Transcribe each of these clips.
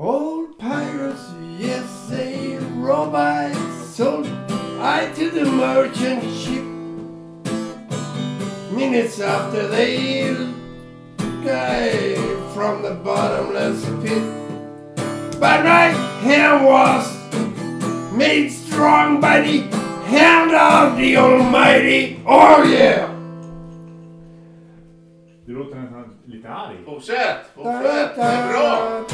Old pirates, yes, they rob I sold I to the merchant ship. Minutes after they guy from the bottomless pit. But my hand was made strong by the hand of the Almighty. Oh yeah! Du låter nästan lite arg. Fortsätt! Fortsätt! Det är bra!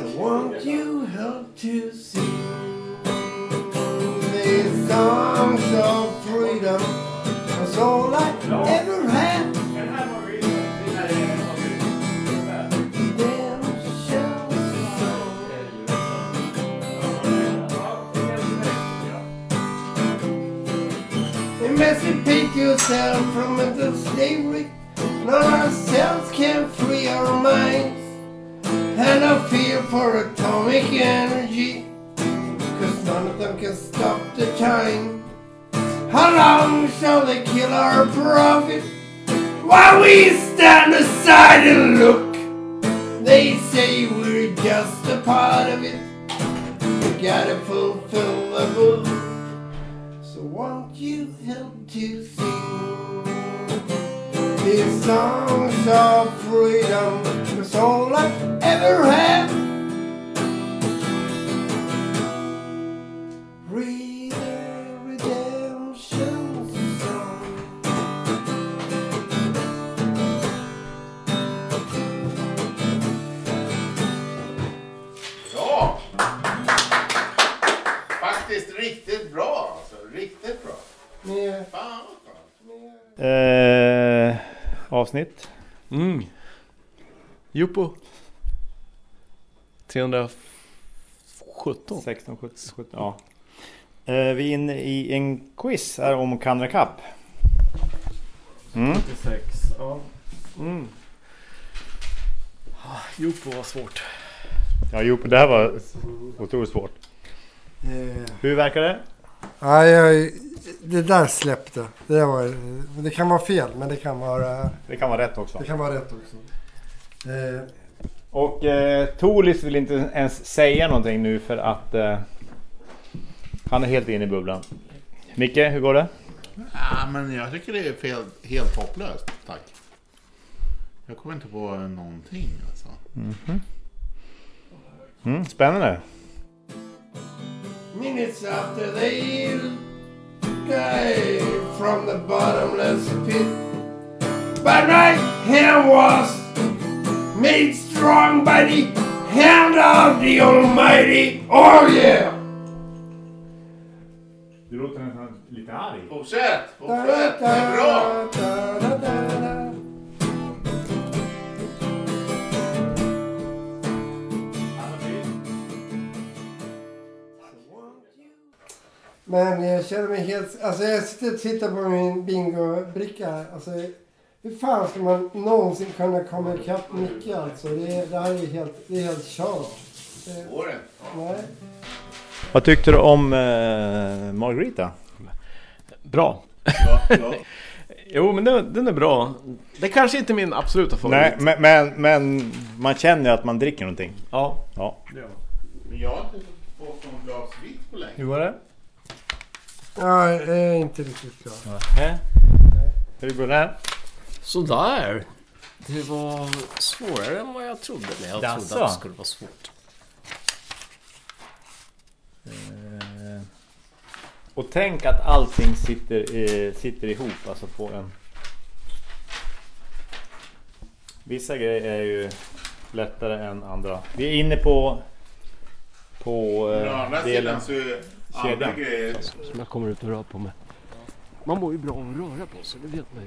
So won't you help to sing these songs of Yourself from mental slavery. None ourselves can free our minds. And no fear for atomic energy. Cause none of them can stop the time. How long shall they kill our prophet? While we stand aside and look. They say we're just a part of it. We gotta fulfill the book. So won't you help to these songs of freedom? Cause all I ever had. Avsnitt. Mm. Joppo. 317. 16, 17, 17 ja. Eh, vi är inne i en quiz här om Canada Cup. Mm. 86. Ja. Mm. Ah, Joppo var svårt. Ja, jo, det här var otroligt svårt. eh, Hur verkar det? ja, jag, det där släppte. Det, var, det kan vara fel, men det kan vara, Det kan vara rätt också. det kan vara rätt också. Eh, Och eh, Tolis vill inte ens säga någonting nu för att eh, han är helt inne i bubblan. Micke, hur går det? Ja, men jag tycker det är fel, helt hopplöst. Tack. Jag kommer inte på någonting alltså. Mm, spännande. minutes after they guy from the bottomless pit. But my hand was made strong by the hand of the Almighty. Oh yeah! Du låter nästan lite arg. Fortsätt! Fortsätt! Det är bra! Men jag känner mig helt... Alltså jag sitter och tittar på min bingobricka. här. Alltså, hur fan ska man någonsin kunna komma ikapp Micke alltså? Det, det här är helt, det är helt kört. Det, Går det? nej. Vad tyckte du om eh, Margarita? Bra. Ja, ja. Jo, men den, den är bra. Det kanske inte är min absoluta favorit. Nej, men, men, men man känner att man dricker någonting. Ja. Ja. Men jag har inte fått någon glas vitt på länge. Hur var det? Ja, jag är inte riktigt klar. Hä? Hur går det? Sådär. Det var svårare än vad jag trodde. Men jag Jaså? trodde att det skulle vara svårt. Eh, och tänk att allting sitter, eh, sitter ihop, alltså på en... Vissa grejer är ju lättare än andra. Vi är inne på... På Men å eh, andra delen... sidan så är andra kedjan. Som jag kommer ut och rör på mig. Man mår ju bra av att röra på sig, det vet man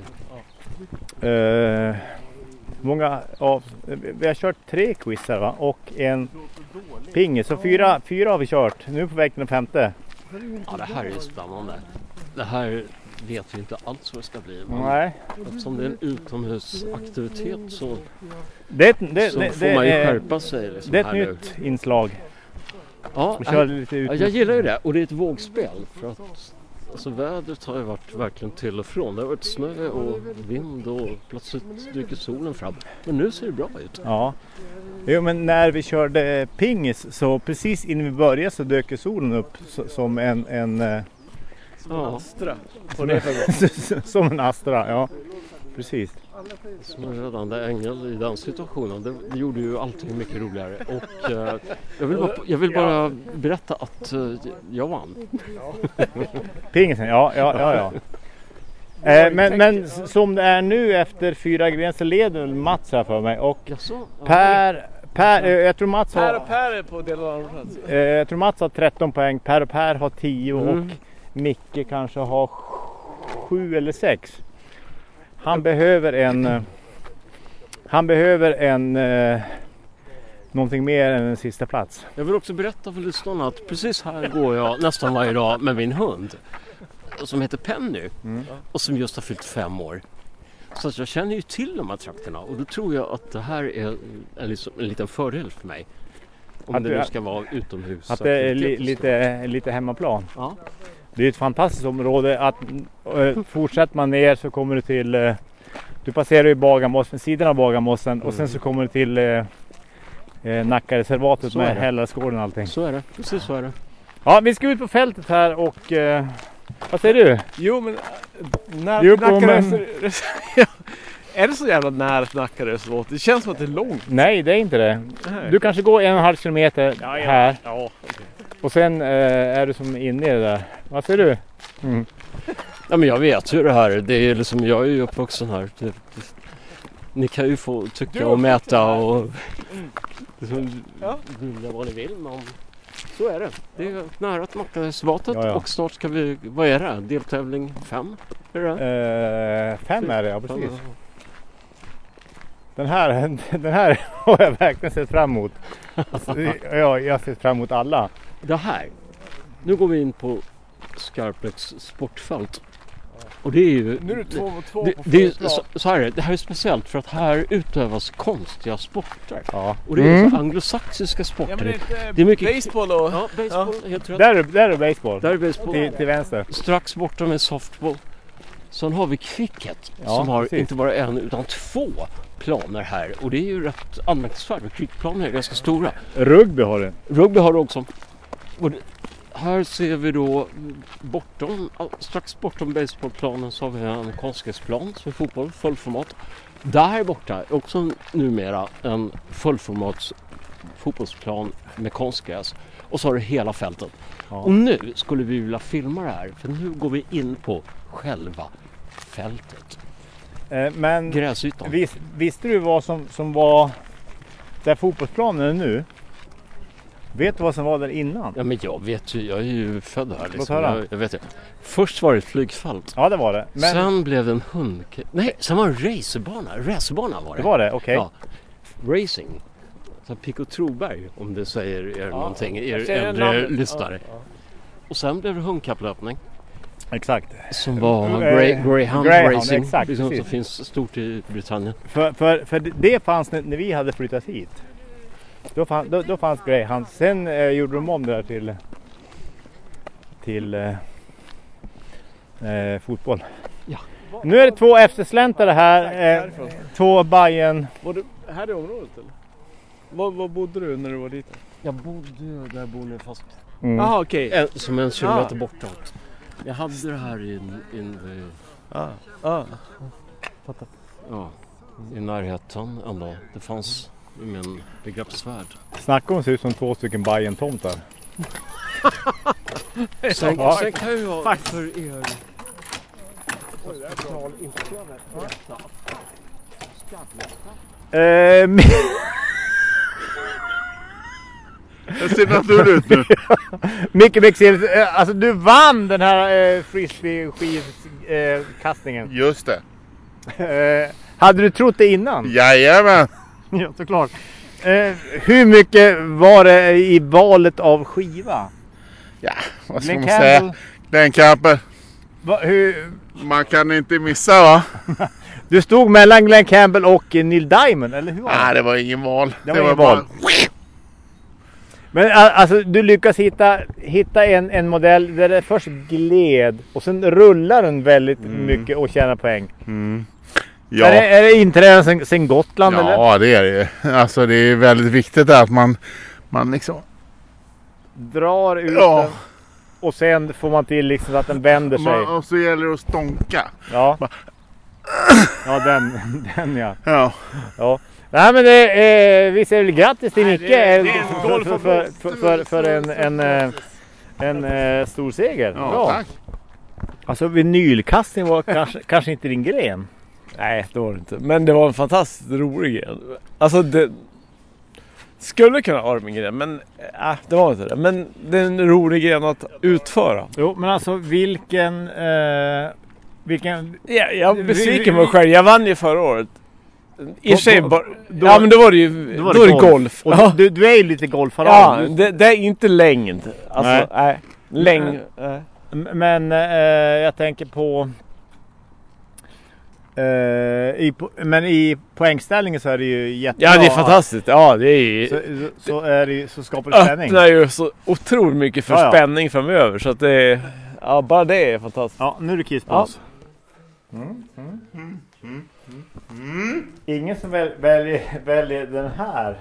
ju. Eh, många av... Vi har kört tre quiz här va? Och en pingis. Så fyra, fyra har vi kört. Nu är vi på väg till den femte. Ja, det här är ju spännande. Det här vet vi inte alls vad det ska bli. Men Nej. eftersom det är en utomhusaktivitet så, Det, det, så det, får man ju är- skärpa sig. Liksom det är ett här nu. nytt inslag. Ja, ja, ut. jag gillar ju det. Och det är ett vågspel. För att Alltså vädret har ju varit verkligen till och från. Det har varit snö och vind och plötsligt dyker solen fram. Men nu ser det bra ut. Ja. Jo men när vi körde pingis så precis innan vi började så dök solen upp som en, en eh, Astra. som, en, som en Astra. Ja, precis. Som en räddande ängel i den situationen. Det, gjorde ju allting mycket roligare. Och eh, jag, vill bara, jag vill bara berätta att eh, jag vann. Pingisen, ja, ja, ja. ja. Eh, men, men som det är nu efter fyra grenar så leder Mats här för mig och Per, per eh, jag tror Mats Per har, och Per är på delad eh, jag tror Mats har 13 poäng, Per och Per har 10 Mm. och Micke kanske har 7 eller 6. Han behöver en eh, han behöver en eh, någonting mer än en sista plats. Jag vill också berätta för lyssnarna att precis här går jag nästan varje dag med min hund. Som heter Penny Mm. och som just har fyllt fem år. Så jag känner ju till de här trakterna och då tror jag att det här är en, liksom, en liten fördel för mig. Om Att det du- nu ska vara utomhus. Att det är li, lite, lite hemmaplan. Ja. Det är ett fantastiskt område. Att, äh, fortsätter man ner så kommer du till eh, Du passerar ju Bagarmossen, sidan av Bagarmossen och sen så kommer du till eh, Nackareservatet med. Hällarsgården och allting. Så är det, precis så är det. Ja, vi ska ut på fältet här och eh, vad säger du? Jo men äh, när Jo, Nacka men-. Är det så jävla nära till Nacka reservat? Det känns som att det är långt. Nej, det är inte det. Nej. Du kanske går en och en halv kilometer Ja, ja. här Ja, och sen eh, är du som inne i det där. Vad säger du? Mm. Ja men jag vet ju det här. Det är liksom, jag är ju uppvuxen här. Det, ni kan ju få tycka och mäta och liksom, Ja. vilja vad ni vill men så är det. Det är nära till Nackareservatet Ja, ja. och snart ska vi, vad är det? Deltävling fem? Är det det? Eh, fem är det, ja precis. Fem, Den här, den här har jag verkligen sett fram emot. Alltså, ja, jag har sett fram emot alla. Det här. Nu går vi in på Skarpnäcks sportfält. Och det är ju... Nu är det två mot två det, på det, är, så, så här är det, det här är speciellt för att här utövas konstiga sporter. Ja. Och det är Mm. anglosaxiska Ja sporter. men det är Det är mycket- baseball och... Ja, baseball, helt rätt. Där, är, där är baseball. Där är baseball. Till, till vänster. Strax borta med softball. Sen har vi cricket Ja, som har precis. inte bara en utan två planer här. Och det är ju rätt anmärkningsvärt. Cricketplaner är ganska stora. Rugby har du. Rugby har du också. Och det, här ser vi då bortom, strax bortom baseballplanen så har vi en konstgräsplan som är fotboll, fullformat. Där borta är också numera en fullformats fotbollsplan med konstgräs. Och så har du hela fältet. Ja. Och nu skulle vi vilja filma det här för nu går vi in på själva fältet. Eh, men Gräsytan. vis, visste du vad som, som var där fotbollsplanen är nu? Vet du vad som var där innan? Ja men jag vet ju, jag är ju född här liksom. höra. Jag, jag vet det. Först var det ett flygfält. Ja det var det. Men Sen blev det en hund... Nej, sen var det en racerbana. Racerbana var det. det var det, okej. Ja. Racing. Så Pico Troberg om det säger er någonting, er äldre lyssnare. Och sen blev det hundkapplöpning. Exakt. Som var Eh, Grey, Greyhound, Greyhound, Racing. exakt, liksom, som finns stort i Britannien. För, för, för det fanns när, när vi hade flyttat hit. Då, fann, då, då fanns Greyhound. Sen eh, gjorde de om det där till, till eh, eh, fotboll. Ja. Nu är det två eftersläntare här. Eh, två Bajen. Var du, här är området eller? Var, var bodde du när du var dit? Jag bodde där bor nu fast Mm. Jaha okej. en, som en kilometer Ah. bortåt. Jag hade det här i, in, Ja. Ja. ja, i närheten ändå. Det fanns i min begreppsvärld. Snacka om att se ut som två stycken Bajen-tomtar. Sen, Ja. sen kan jag för er Eh, Det ser naturligt ut nu. Micke Bexell, eh, alltså du vann den här eh, frisbee-skivkastningen. Just det. Eh, hade du trott det innan? Jajamän. Ja, såklart. Eh, hur mycket var det i valet av skiva? Ja, vad ska Glenn man säga? Campbell, Den kampen. va, hur, Man kan inte missa va? du stod mellan Glenn Campbell och Neil Diamond, eller hur var det? Nej, det var ingen val. Det var ingen val. Men a- alltså du lyckas hitta, hitta en, en modell där det först gled och sen rullar den väldigt mycket och tjänar poäng. Ja. Är, det, är det inträden sen, sen Gotland eller? Ja, det är det ju. Alltså det är väldigt viktigt att man, man liksom... Drar ut Ja. den och sen får man till liksom så att den vänder sig. Man, och så gäller det att stånka. Ja. Ja den, den ja. Ja. ja. Nej men det, eh, vi säger väl grattis till Micke för, golf för, och för, för, för, för en, en, eh, en eh, stor seger. Ja, Bra. tack. Alltså vinylkastning var kanske, kanske inte din gren. Nej, det var det inte. Men det var en fantastiskt rolig grej. Alltså det... Skulle kunna vara min grej, men äh, det var inte det. Men det är en rolig grej att utföra. Jo men alltså vilken... Eh, vilken... Ja, jag på mig själv. Jag vann ju förra året. I och för sig Då- bara... då- Ja men då var det ju... Då, var det golf. Och ja, du, du är ju lite golfare. ja det, det är inte längd. Alltså, Nej. nej. Längd... nej. M- Men eh, jag tänker på... Eh, i, men i poängställningen så är det ju jättebra. Ja det är fantastiskt. Ja det är Så, ju... så, så, är det, så skapar det spänning. öppnar ju så otroligt mycket för Ja, ja. spänning framöver. Så att det. Ja bara det är fantastiskt. Ja, nu är det kisspaus. Mm, Ingen som väl, väljer, väljer den här.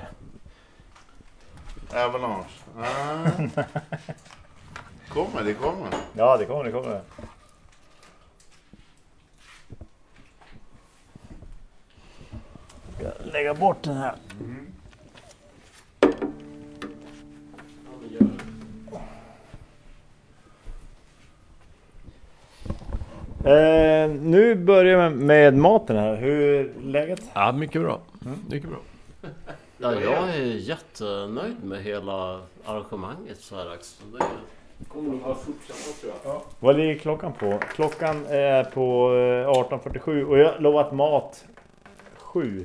Avalanche. Ah. kommer, det kommer. Ja, det kommer, det kommer. Ska jag lägga bort den här. Eh, nu börjar vi med maten här. Hur är läget? Ja mycket bra. Mycket bra. Ja, jag är jättenöjd med hela arrangemanget så här dags. Det kommer nog bara fortsätta tror jag. Vad ligger klockan på? Klockan är på eh, 18.47 och jag har lovat mat 7.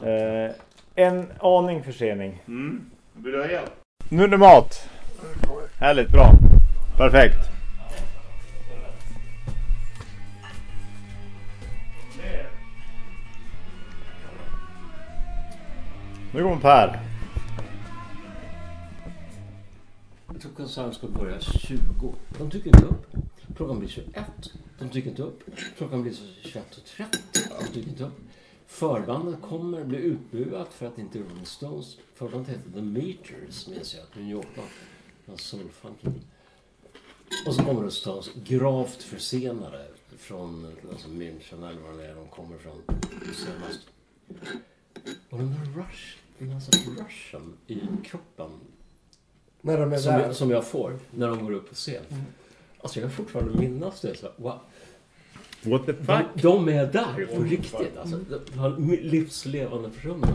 Eh, en aning försening. Vill du ha hjälp? Nu är det mat. Härligt, bra. Perfekt. Nu kommer Per. Jag tror konserten ska börja 20. De tycker inte upp. Klockan blir 21. De tycker inte upp. Klockan blir 21.30. De tycker inte upp. Förbandet kommer bli utbuat för att inte Rolling Stones. Förbandet heter The Meters, minns jag. New York-band. En soulfunky. Och så kommer det Stones gravt försenade från alltså München eller vad det är de kommer från senast. Och den där rush, den så rushen i kroppen När de är som där. jag, som jag får när de går upp på scen. Alltså jag kan fortfarande minnas det. Så, wow. What the De, de är där på riktigt. Alltså, de har livslevande personer.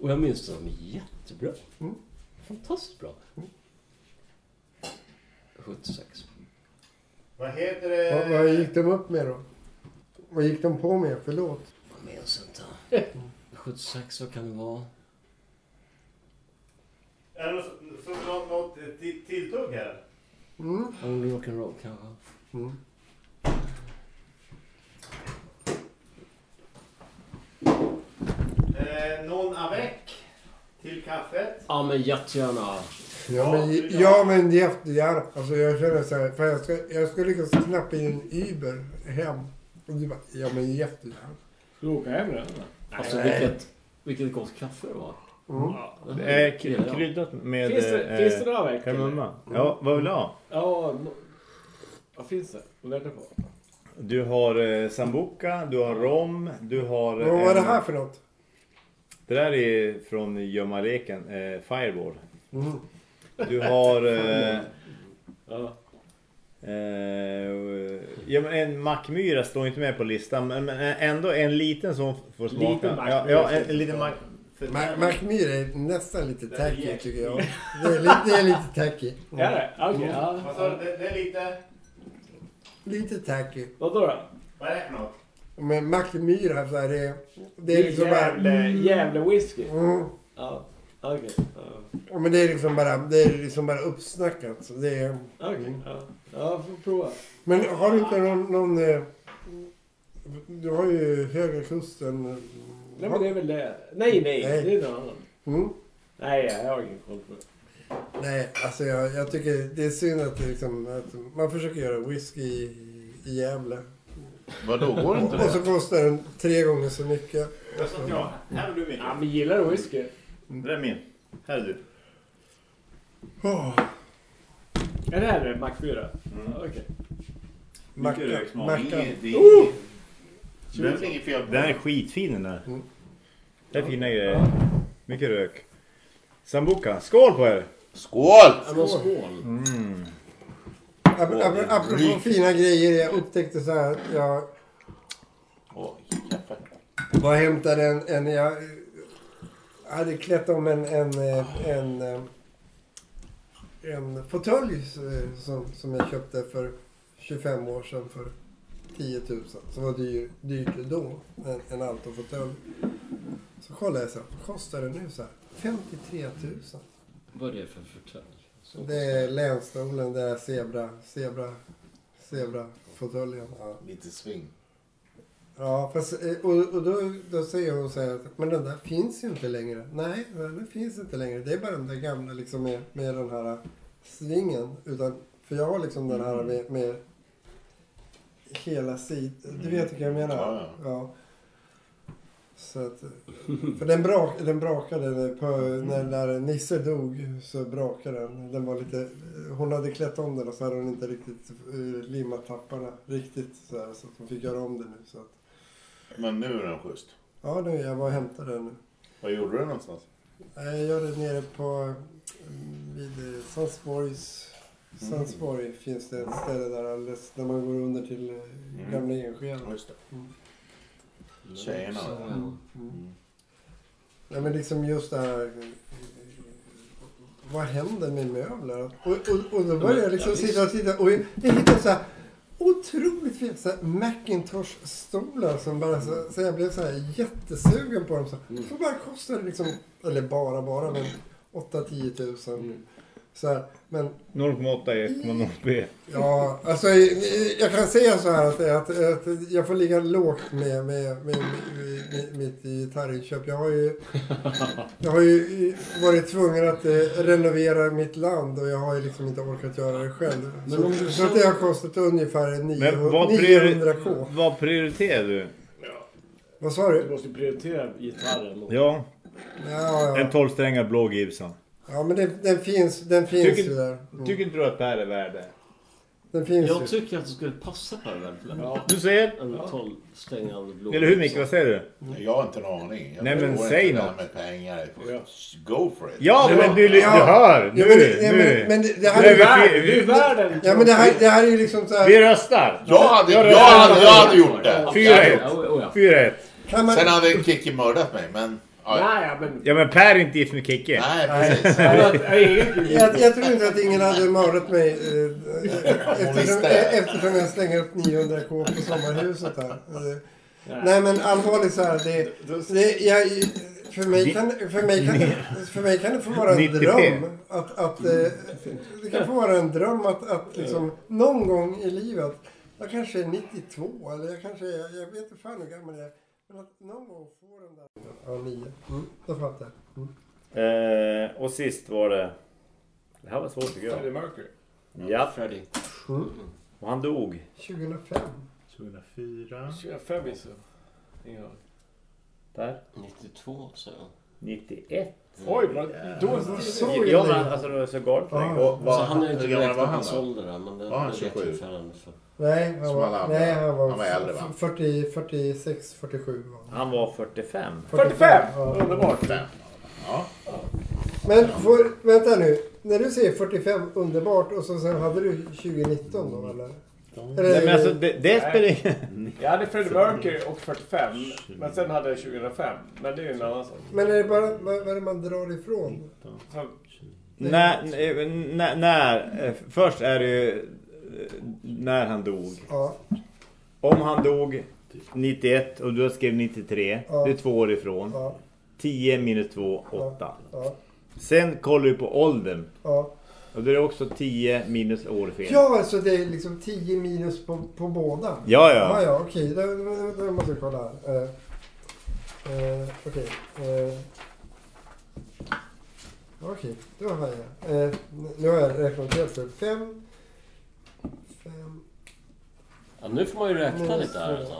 Och jag minns dem jättebra. Fantastiskt bra. 76. Vad heter det? Vad, vad gick de upp med då? Vad gick de på med? Förlåt. Jag minns inte. 76, vad kan det vara? Är det något, så, något, något till- tilltugg här? Mm. Rock'n'Roll kanske? Mm. Eh, någon avec till kaffet? Ja men jättegärna. Ja men, ja, men jättegärna. Alltså jag känner så här, för jag ska, jag ska lyckas knappa in en Uber hem. Och du bara, ja men jättegärna. Ska du åka hem redan? Alltså vilket, vilket gott kaffe det var. Mm. Det är k- Ja, ja. kryddat med Finns det, eh, finns det några veckor? kardemumma. Ja, vad vill du ha? Ja, vad finns det? Vad är det på? Du har eh, sambuca, du har rom, du har... Vad var en- det här för något? Det där är från gömmaleken, eh, Fireball. Mm. Du har... Eh, Ja. eh, ja, men en mackmyra står inte med på listan, men, men ändå en liten som får smaka. Liten ja, mackmyra ja, en, en liten mack... för- Ma- Macmyra är nästan lite tacky tycker jag. Det är lite, det är lite tacky. Är det? Okej. ja. Vad sa du? Det, det är lite... Lite tacky. Vadå då? Vad är det för något? Men Macmyra så här, det, är- det är liksom bara... Gävle, Gävle whisky. Mm. Ja, okej. Ja. Ja, Men det är liksom bara, det är liksom bara uppsnackat. Så det är... Okej. Ja. ja, får prova. Men har du inte någon... någon eh, du har ju Höga Kusten. eh, Nej men det är väl det. Nej, nej. Nej. Det är någon annan. Mm. Nej, jag har ingen koll på det. Nej, alltså jag, jag tycker det är synd att, det liksom, att man försöker göra whisky i, i Gävle. Vadå, går inte Och så det? kostar den tre gånger så mycket. Ja, här har du min. Ja, men gillar du whisky? Det är min. Här är du. Oh, Är det här en Mac 4? Mm. Okej. Röksmak. Det är Mackan. inget- det är inget- Det är väl inget fel på Den är skitfin den där. Mm. Det är fina grejer. Mycket rök. Sambuca, skål på er! Skål! Ja, men skål. Mm. Ap- Åh, ap- det är Apropå rikt. fina grejer, jag upptäckte så här att jag Oj, kaffe. var och hämtade en, en jag hade klätt om en, en, en, eh, en fåtölj eh, som, som jag köpte för 25 år sedan för 10 000. Som var dyr, dyrt då, en, en Alto-fåtölj. Så kollade jag så här, vad kostar det nu så här? 53 000. Vad är det för förtälj? Så- Det är länstolen, det är zebra, zebra, zebra fåtöljen. Ja. Lite sving. Ja, fast, eh, och, och då, då säger hon så här att men den där finns ju inte längre. Nej, den finns inte längre. Det är bara den där gamla liksom med, med den här svingen. Utan, för jag har liksom den här med, med hela sidan. Du vet vilka jag menar? Ja, ja. Så att, för den, brak, den brakade på, när, när Nisse dog så brakade den. den var lite, hon hade klätt om den och så hade hon inte riktigt uh, limmat tapparna riktigt så, här, så att hon fick göra om det nu. Så att, Men nu är den schysst. Ja, nu, jag var och hämtade den nu. Vad gjorde du någonstans? Jag gör det nere på mm, vid eh, Sandsborgs Sandsborg finns det ett ställe där alldeles när man går under till eh, gamla Enskede. Just det. Mm. Mm. Ja, men liksom just det här. Vad händer med möbler? Och, och, och då började jag liksom sitta och titta och jag, hittade så här otroligt här Macintosh-stolar som bara så, så jag blev så här jättesugen på dem. Så, så bara kostade liksom, eller bara bara, men 8-10 tusen. Så här, men 0,8 är 1,0 B. Ja, alltså jag kan säga så här att, att, att jag får ligga lågt med, med, med, med, med mitt gitarrinköp. Jag har ju, jag har ju varit tvungen att eh, renovera mitt land och jag har ju liksom inte orkat göra det själv. Men Så, om du så att det har kostat ungefär 900, Men vad, 900k. priori- vad prioriterar du? Vad sa Du du? måste prioritera gitarren. och- Ja, Ja, en ja. 12-strängad blå Gibson. Ja men den, den finns, den finns Tycker- ju där. Mm. Tycker inte du att det här är värd det? Den finns Jag ju. tycker att det skulle passa på det verkligen. Ja. Du säger? En 12-stängande blå. Eller hur Micke, vad säger du? Jag har inte en aning. Jag Nej, men säg det något. med pengar. Go for it. Ja, men du, du hör! Nu, Ja, men, det- ja, nu! men, men det, det här är är vi- det är världen! Ja men det här, det här är ju liksom så Vi här. röstar! Jag hade, Jag jag, hade, jag hade gjort det. Fyra Jag hade ett. gjort Oh, ja. 4-1. Kan man, det. Sen hade Kikki mördat mig, men... Ja, Nej, ja, men... Ja men Per är inte gift med Kicke. nej, precis. jag, jag tror inte att ingen hade mördat mig eh, eftersom, eftersom jag slänger upp 900k på sommarhuset här. Eh, Nej men allvarligt så här. Det, det, jag, för, mig kan, för, mig kan, för mig kan det få vara en 90p. dröm. Att, att, eh, det kan få vara en dröm att, att liksom, någon gång i livet. Jag kanske är 92 eller jag kanske är, jag vet inte fan hur gammal jag är. Men att någon gång få den där. Ja, 9. Mm, då fattar jag. Mm. Eh, och sist var det... Det här var svårt tycker jag. Mercury. Ja, Freddie. och han dog. 2005. 2004. 25 gissar jag. Ingen aning. Där. 92 säger jag. 91. Oj, vad då... Så Ja illa. men alltså det var så galet Ja. länge. Och Så vad- han är inte hur gammal var räknat han hans då? ålder men det, Var han det vet 27? ju fan för. Nej, han Som var, andra. nej, han var, Han var äldre, va? 40, 46, 47 var han. Han var 45. 45! Ja. Underbart! Fem. Ja. Men får, vänta nu. När du säger 45, underbart. Och så sen hade du 2019 då eller? Nej men alltså det, det spelar ingen... Jag hade Freddie Mercury och 45, men sen hade jag 2005. Men det är ju en annan sak. Men är det bara vad, vad är det man drar ifrån? Så, När, när, när, eh, först är det ju eh, när han dog. Ja, Om han dog 91 och du skrev 93, Ja. det är två år ifrån. ja, 10 minus 2, 8. ja, Sen kollar du på åldern. ja. Och då är det också 10 minus år fel. Ja, alltså det är liksom 10 minus på, på båda. Ja, Ja, ja. ja, okej. Då, då, då måste vi kolla här. Uh, uh, okej. eh. Okej, då har jag. Eh, nu har jag räknat helt fel. Fem. Fem. Ja, nu får man ju räkna minus lite här. Alltså.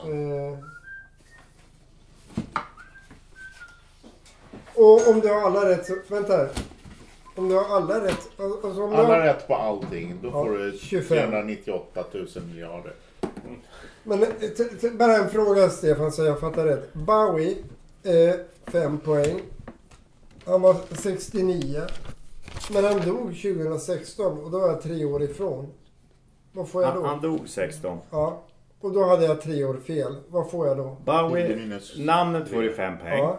Och om du har alla rätt så... Vänta här. Om du har alla rätt... Alltså om du Alla har, rätt på allting. Då Ja, får du 25. 398 000 miljarder. Men eh, t- t- bara en fråga Stefan så jag fattar rätt. Bowie, eh, fem poäng. Han var 69. Men han dog 2016 och då var jag tre år ifrån. Vad får jag Han, då? han dog 16. Ja. Och då hade jag tre år fel. Vad får jag då? Bowie, Minus- namnet får du 5 poäng. Ja.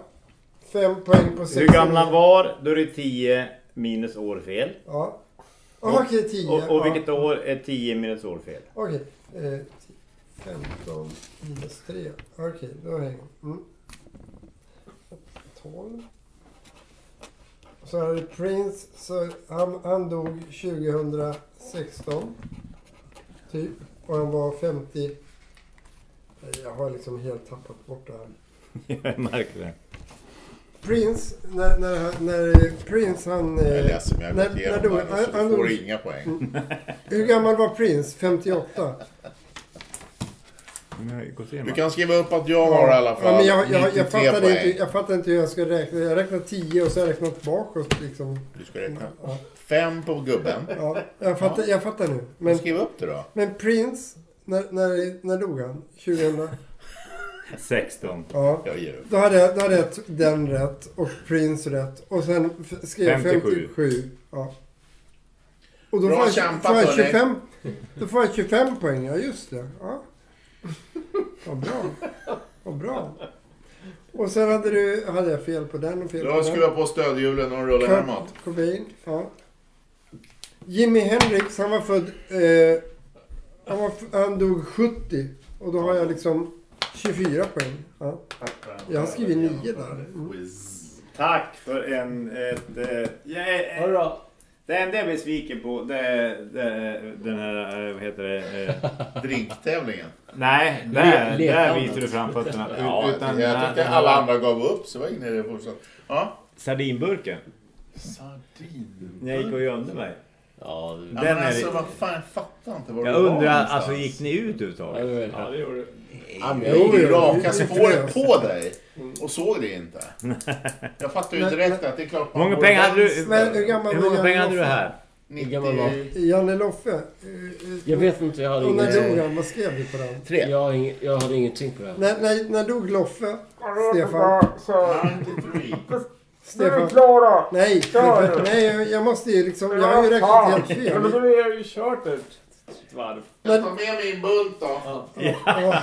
Fem poäng på 69. Hur gammal han var, då är det 10 minus år fel. Ja. Ah, Okej, 10. Och, och ja. vilket år är 10 minus år fel? Okej. Eh, 15 minus 3. Okej, då hänger mm. 12. Så har det Prince. Så han, han dog 2016. Typ. Och han var 50. Nej, Jag har liksom helt tappat bort det här. Jag märker det. Prince, när, när, när Prince han... Jag är eh, ledsen men jag när- har gått igenom när då- det här, så han- du får han- inga poäng. Hur gammal var Prince? 58? Men jag har gått igenom. Du kan skriva upp att jag har i alla fall Ja, men jag, jag, 93 jag, fattade poäng. inte, jag fattade inte hur jag ska räkna. Jag räknade 10 och så har jag räknat bakåt liksom. Du ska räkna. Ja, Fem på gubben. ja, jag, fattar, jag fattar nu. Men, Skriv upp det då. men Prince, när, när, när dog han? 2000? 16. Ja. Jag ger upp. Då hade, jag, då hade jag den rätt och Prince rätt. Och sen skrev jag 57. 57. Ja. Och då Bra får jag, kämpat, får jag hörni. 25, då får jag 25 poäng. Ja, just det. Ja. Vad bra. Vad bra. Och sen hade, du, hade jag fel på den och fel på den. skruvat på stödhjulen och rullar Kurt hemåt. Cobain, ja. Jimi Hendrix, han var född... Eh, han, var, han dog 70. Och då har jag liksom 24 poäng. Ja. Jag har skrivit 9 där. Mm. Tack för en... Ett, eh, jag är, Hurra. det enda jag är besviken på det är det, den här, eh, vad heter det? Eh, Drinktävlingen. nej, Le- där, där leklandet. visar du framfötterna. Ja, Utan jag här- tyckte alla andra gav upp så var ingen idé att fortsätta. Ja. Sardinburken. Sardin. När jag gick och gömde mig. Ja, Den men är alltså det- vad fan, jag fattar inte var Jag du var undrar, någonstans. alltså gick ni ut Ja, överhuvudtaget? det Ja, jag. det gjorde du. Ja, men jag gick jo, raka det- spåret det- på dig och såg det inte. Jag fattade ju direkt att det är klart Hur många pengar hade du. Men hur gammal hur var många pengar hade du här? Hur gammal var 93. Janne Loffe. eh, eh, Jag vet inte, jag hade Och när dog ingenting. han? Vad skrev du på den? Jag, har ing- jag hade ingenting på det här. När, när, när dog Loffe? Stefan? 93. Stefan? Klara! Nej, Kör. nej jag- jag måste ju liksom... Jag har ju räknat helt Ja, men då fel. har jag ju kört ett varv. Jag tar med min bunt då. Ja.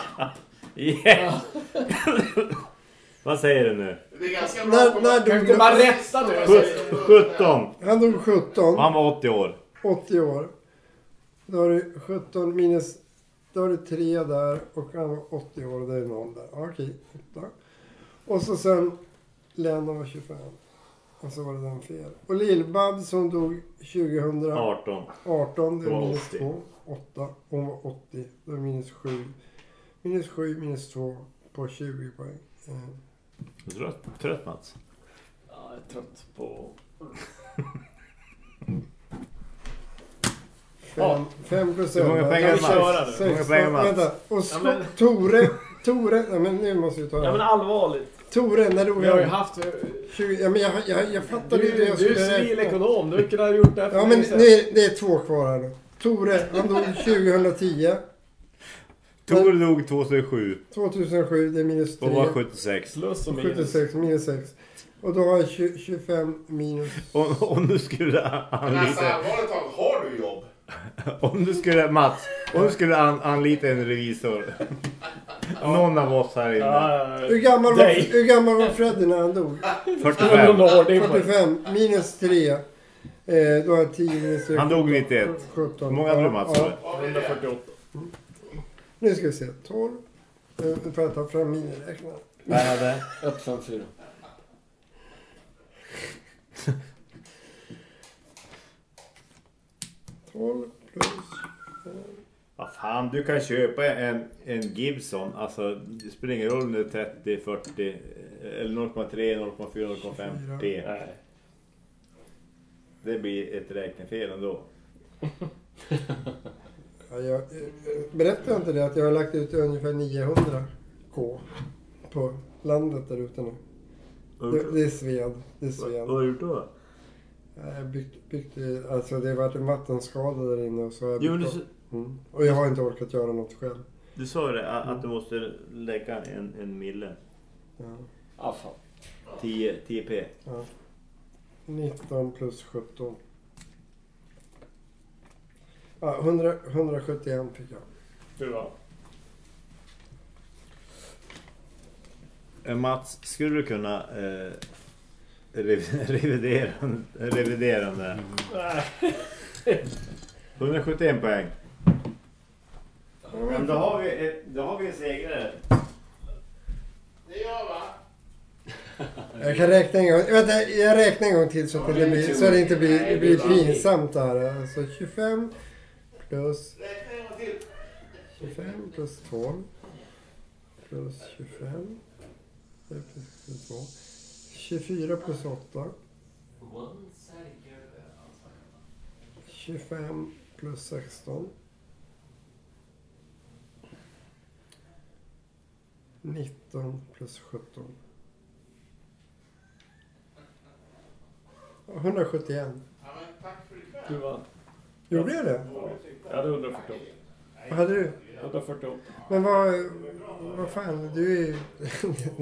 Yeah. Vad säger du nu? Det är ganska bra När, när Kan dog du bara Loffe? rätta nu? Sjut- 17. Han dog 17. Och han var 80 år. 80 år. Då har du 17 minus... Då har du 3 där och han var 80 år och det är 0 där. Ja, Okej, 8. Och så sen Lena var 25. Och så var det den fel. Och Lill-Babs som dog 2018. 18. det Det är var minus 80. 2. 8. Hon var 80. Då är det minus 7. Minus 7 minus 2 på 20 poäng. Eh, Du är trött, trött Mats? Ja, jag är trött på... Fem, fem procent. Hur många pengar Kan vi Mats? köra nu? Hur många pengar Mats? Vänta. Och Ja, men- Tore. Tore. Nej men nu måste vi ta det Ja men här. allvarligt. Tore, när dog Vi har ju haft... 20, ja, men jag, jag, jag fattade Du, inte hur du jag är civilekonom, du kunnat ha gjort det här för Ja men är, det är två kvar här nu. Tore, han dog 2010. Tor dog 2007 2007, det är minus och var 3. 76. Plus och minus. 76, minus 6. Och då har jag 20, 25 minus... Och om du skulle alltså anlita... allvarligt talat, har du jobb? Om du skulle, Mats, om du skulle an, anlita en revisor. Någon av oss här inne. Hur gammal, var, hur gammal var Freddy när han dog? Det var 45. någon ordning på det. 45 minus 3. Eh, då har jag 10 minus 3. Han dog 91. 17. Hur många du Mats? Du? 148. nu ska vi se. 12. Eh, Nu får jag ta fram miniräknaren. Vad hade? 154. Tolv plus... Vad fan, du kan köpa en, en Gibson. Alltså, det spelar ingen roll om det är 30, 40 eller 0,3, 0,4, 0,5 P. Nej. det blir ett räknefel ändå. Ja, jag, eh, berättade jag inte det att jag har lagt ut ungefär 900 K på landet där ute nu. Det, det är Sved. Det är Sved. har du gjort då? Jag byggt, byggt, eh, alltså det har varit en vattenskada där inne och så har jag Jo, byggt om. Mm. Och jag har inte orkat göra något själv. du sa det att, att du måste lägga en, en mille. Ja. Ah, fan. 10, 10 p. Ja. 19 plus 17. Ja, 100, 171 fick jag. Du då? Eh, Mats, skulle du kunna eh, rev- revidera, revidera den där? 171 poäng. Då har vi, ett, då har vi en segrare. Det gör va? Jag kan räkna en gång. Vänta, jag räknar en gång till så att det, blir, så att det inte blir, det blir pinsamt här. Alltså 25 plus Räkna en gång till. 25 plus 12 plus 25 det är plus 2. 24 plus 8. 25 plus 16. 19 plus 17. 171. Ja, men tack för ikväll. Du vann. Gjorde jag det? Jag hade 148. Vad hade du? 148. Men vad, vad fan, du är ju...